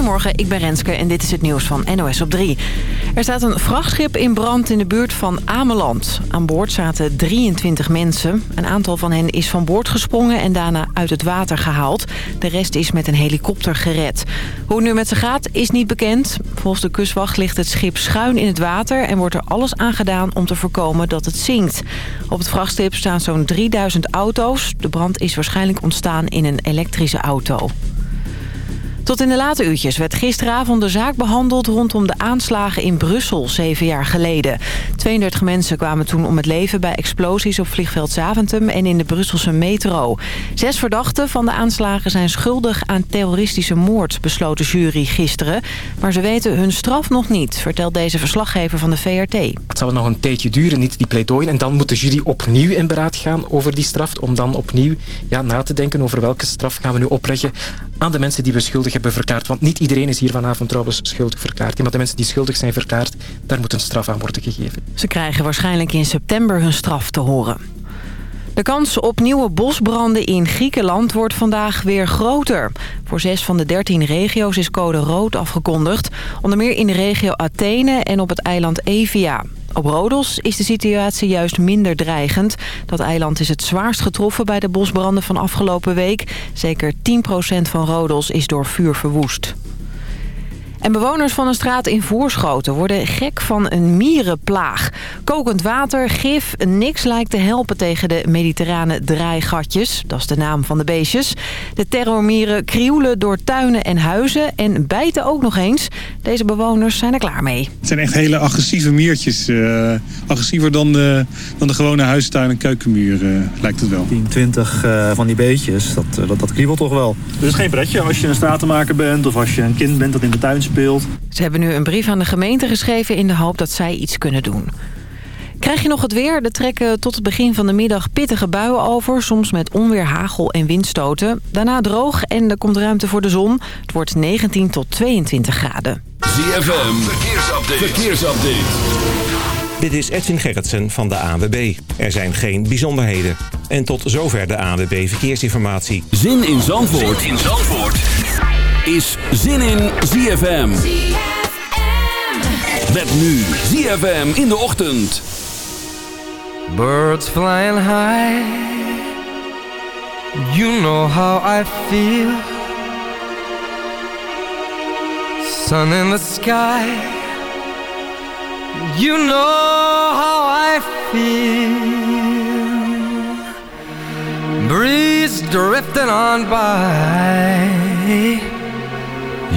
Goedemorgen, ik ben Renske en dit is het nieuws van NOS op 3. Er staat een vrachtschip in brand in de buurt van Ameland. Aan boord zaten 23 mensen. Een aantal van hen is van boord gesprongen en daarna uit het water gehaald. De rest is met een helikopter gered. Hoe het nu met ze gaat is niet bekend. Volgens de kustwacht ligt het schip schuin in het water... en wordt er alles aan gedaan om te voorkomen dat het zinkt. Op het vrachtschip staan zo'n 3000 auto's. De brand is waarschijnlijk ontstaan in een elektrische auto. Tot in de late uurtjes werd gisteravond de zaak behandeld rondom de aanslagen in Brussel zeven jaar geleden. 32 mensen kwamen toen om het leven bij explosies op vliegveld Zaventem en in de Brusselse metro. Zes verdachten van de aanslagen zijn schuldig aan terroristische moord, besloot de jury gisteren. Maar ze weten hun straf nog niet, vertelt deze verslaggever van de VRT. Het zal nog een tijdje duren, niet die pleidooien. En dan moet de jury opnieuw in beraad gaan over die straf. Om dan opnieuw ja, na te denken over welke straf gaan we nu opleggen aan de mensen die we schuldig hebben verklaard. Want niet iedereen is hier vanavond trouwens schuldig verklaard. Maar de mensen die schuldig zijn verklaard, daar moet een straf aan worden gegeven. Ze krijgen waarschijnlijk in september hun straf te horen. De kans op nieuwe bosbranden in Griekenland wordt vandaag weer groter. Voor zes van de dertien regio's is code rood afgekondigd. Onder meer in de regio Athene en op het eiland Evia. Op Rodos is de situatie juist minder dreigend. Dat eiland is het zwaarst getroffen bij de bosbranden van afgelopen week. Zeker 10% van Rodos is door vuur verwoest. En bewoners van een straat in Voorschoten worden gek van een mierenplaag. Kokend water, gif, niks lijkt te helpen tegen de mediterrane draaigatjes. Dat is de naam van de beestjes. De terrormieren krioelen door tuinen en huizen en bijten ook nog eens. Deze bewoners zijn er klaar mee. Het zijn echt hele agressieve miertjes. Uh, agressiever dan de, dan de gewone huistuin- en keukenmuur uh, lijkt het wel. 10, 20 uh, van die beestjes, dat, dat, dat kriebelt toch wel. Het is geen pretje als je een stratenmaker bent of als je een kind bent dat in de tuin speelt. Ze hebben nu een brief aan de gemeente geschreven in de hoop dat zij iets kunnen doen. Krijg je nog het weer? Er trekken tot het begin van de middag pittige buien over. Soms met onweer, hagel en windstoten. Daarna droog en er komt ruimte voor de zon. Het wordt 19 tot 22 graden. ZFM, verkeersupdate. verkeersupdate. Dit is Edwin Gerritsen van de ANWB. Er zijn geen bijzonderheden. En tot zover de ANWB Verkeersinformatie. Zin in Zandvoort. Zin in Zandvoort is zin in ZFM. Met nu ZFM in de ochtend. Birds flying high. You know how I feel. Sun in the sky. You know how I feel. Breeze drifting on by.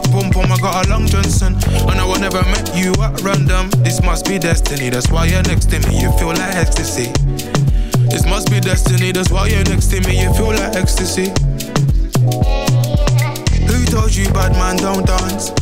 fat pum. I got a long Johnson. And I I never met you at random. This must be destiny. That's why you're next to me. You feel like ecstasy. This must be destiny, that's why you're next to me, you feel like ecstasy. Who told you bad man don't dance?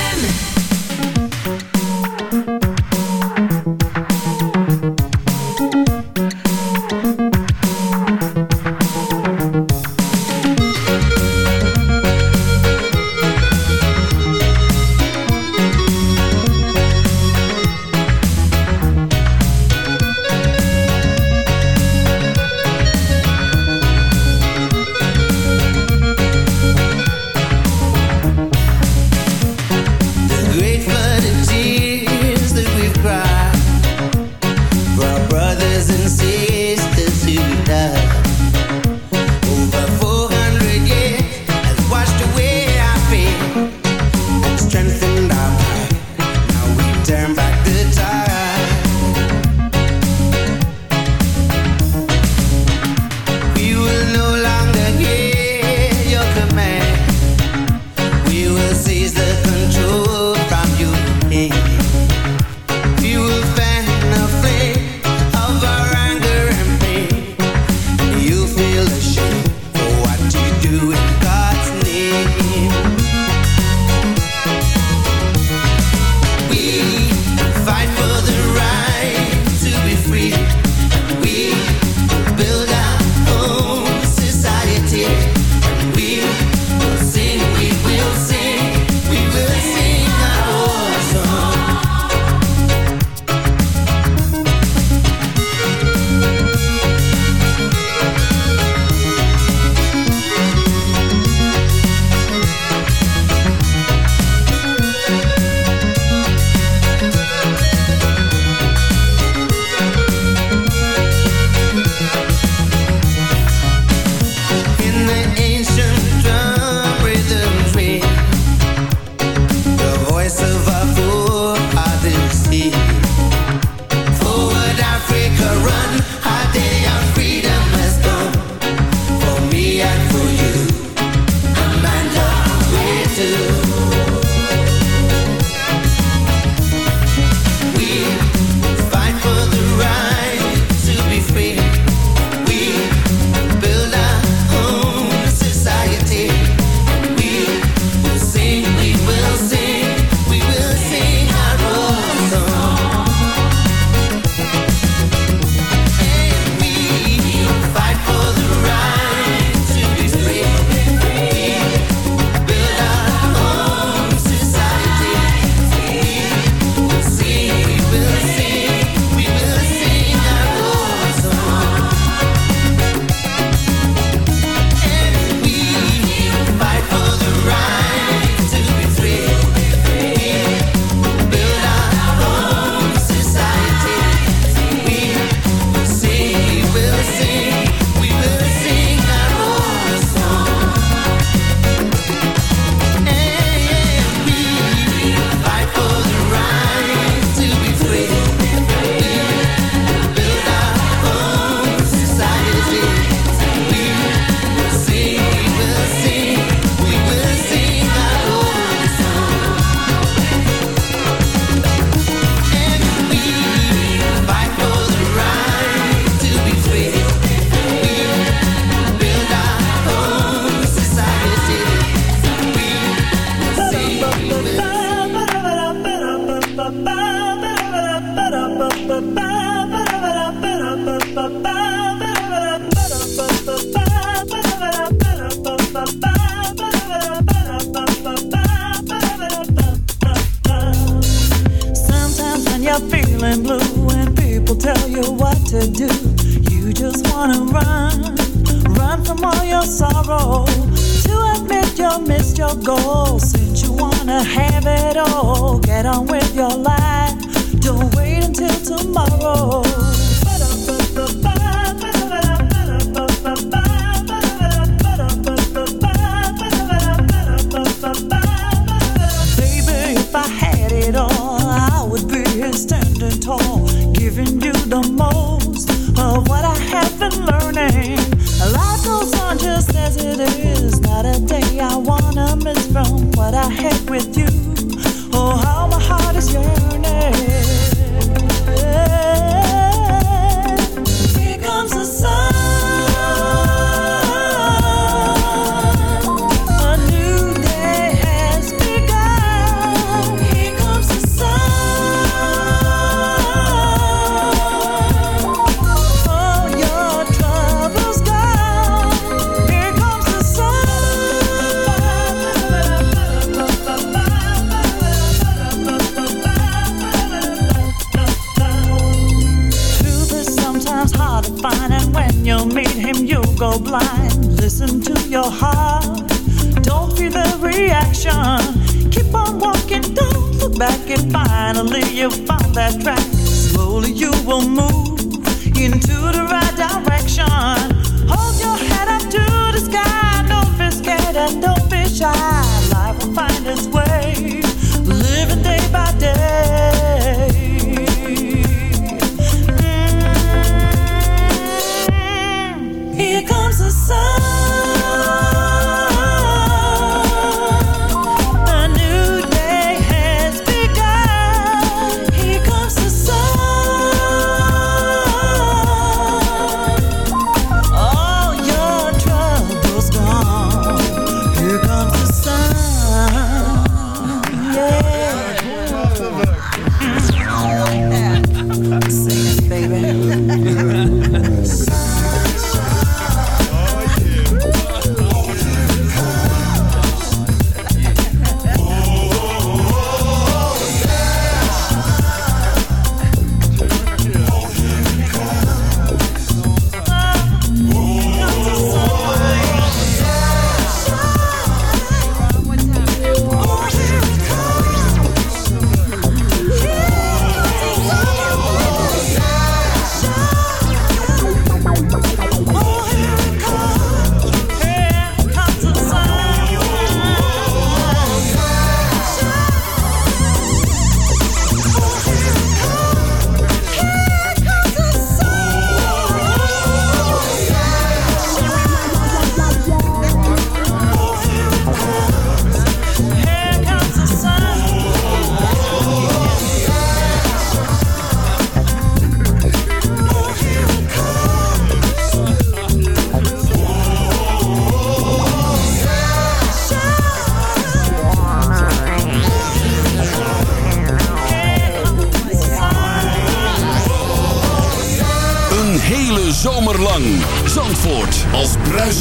That track.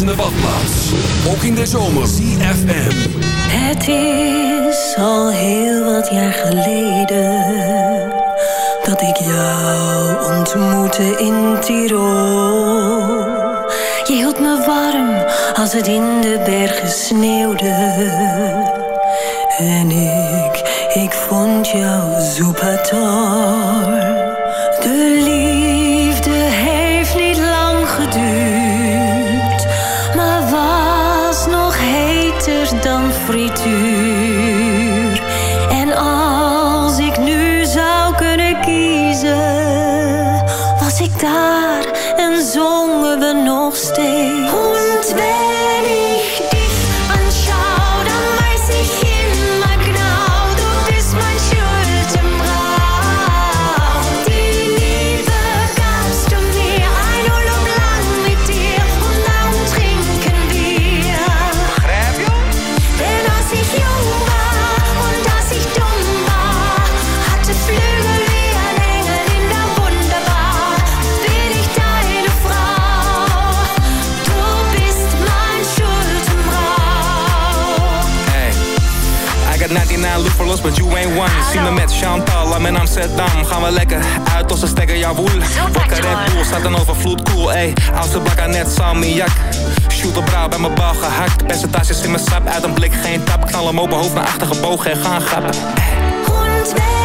Bruisende badplaats. Ook Carlos, but you ain't one. Zie me met Chantal, I'm in Amsterdam. Gaan we lekker uit onze stekker, jawoel. Wakker Red Bull, staat dan overvloed, cool, ey. Als de bakker net salmiak. Shoot op brouw bij mijn bal gehakt. Percentages in mijn sap, uit een blik geen tap. Knal hem open, hoofd naar achter gebogen en gaan grappen. Und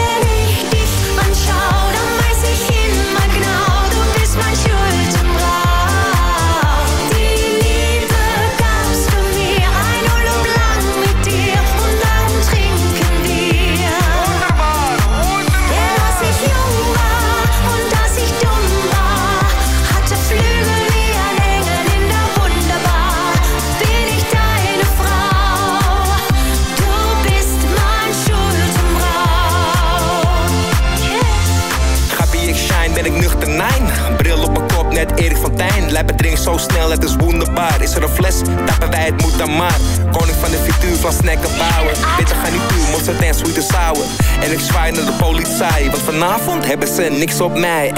net Erik van Tijn. Lijpen drink zo snel, het is wonderbaar. Is er een fles, tappen wij het moet dan maar. Koning van de frituur, van snacken bouwen. Bitter garnituur, mosterd en sweet and sour. En ik zwaai naar de politie, want vanavond hebben ze niks op mij.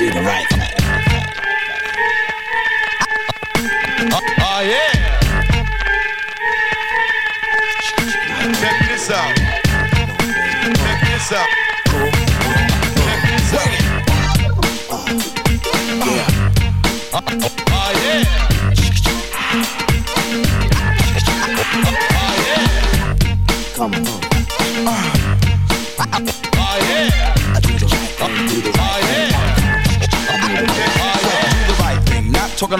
Do the right thing. Oh, yeah. Check this out. Check this out. Check this out. Oh, yeah.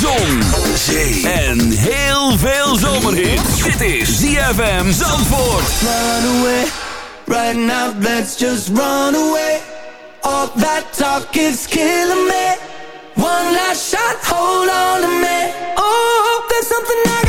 Zon, zee en heel veel zomerhit. Dit is ZFM Zandvoort. Run away, right now let's just run away. All that talk is killing me. One last shot, hold on to me. Oh, there's something else.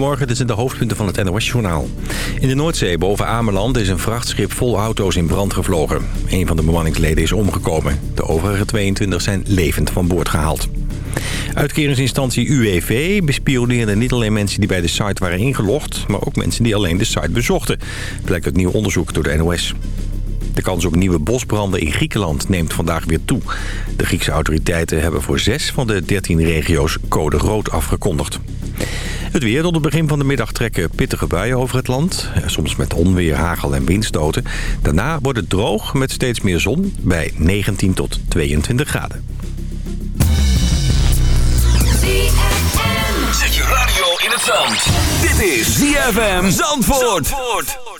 Goedemorgen, dit zijn de hoofdpunten van het NOS-journaal. In de Noordzee boven Ameland is een vrachtschip vol auto's in brand gevlogen. Een van de bemanningsleden is omgekomen. De overige 22 zijn levend van boord gehaald. Uitkeringsinstantie UWV bespioneerde niet alleen mensen die bij de site waren ingelogd... maar ook mensen die alleen de site bezochten. Blijkt uit nieuw onderzoek door de NOS. De kans op nieuwe bosbranden in Griekenland neemt vandaag weer toe. De Griekse autoriteiten hebben voor zes van de 13 regio's code rood afgekondigd. Het weer tot het begin van de middag trekken pittige buien over het land. Soms met onweer, hagel en windstoten. Daarna wordt het droog met steeds meer zon bij 19 tot 22 graden. Zet je radio in het zand. Dit is ZFM Zandvoort. Zandvoort.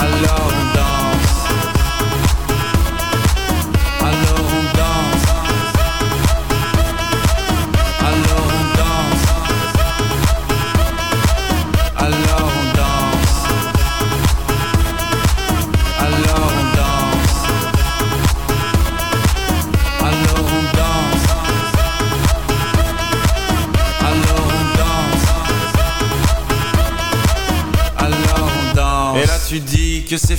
I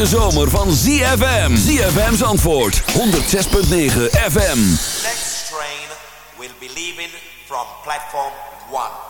De zomer van ZFM. ZFM's antwoord 106.9 FM. Next train will be leaving from platform 1.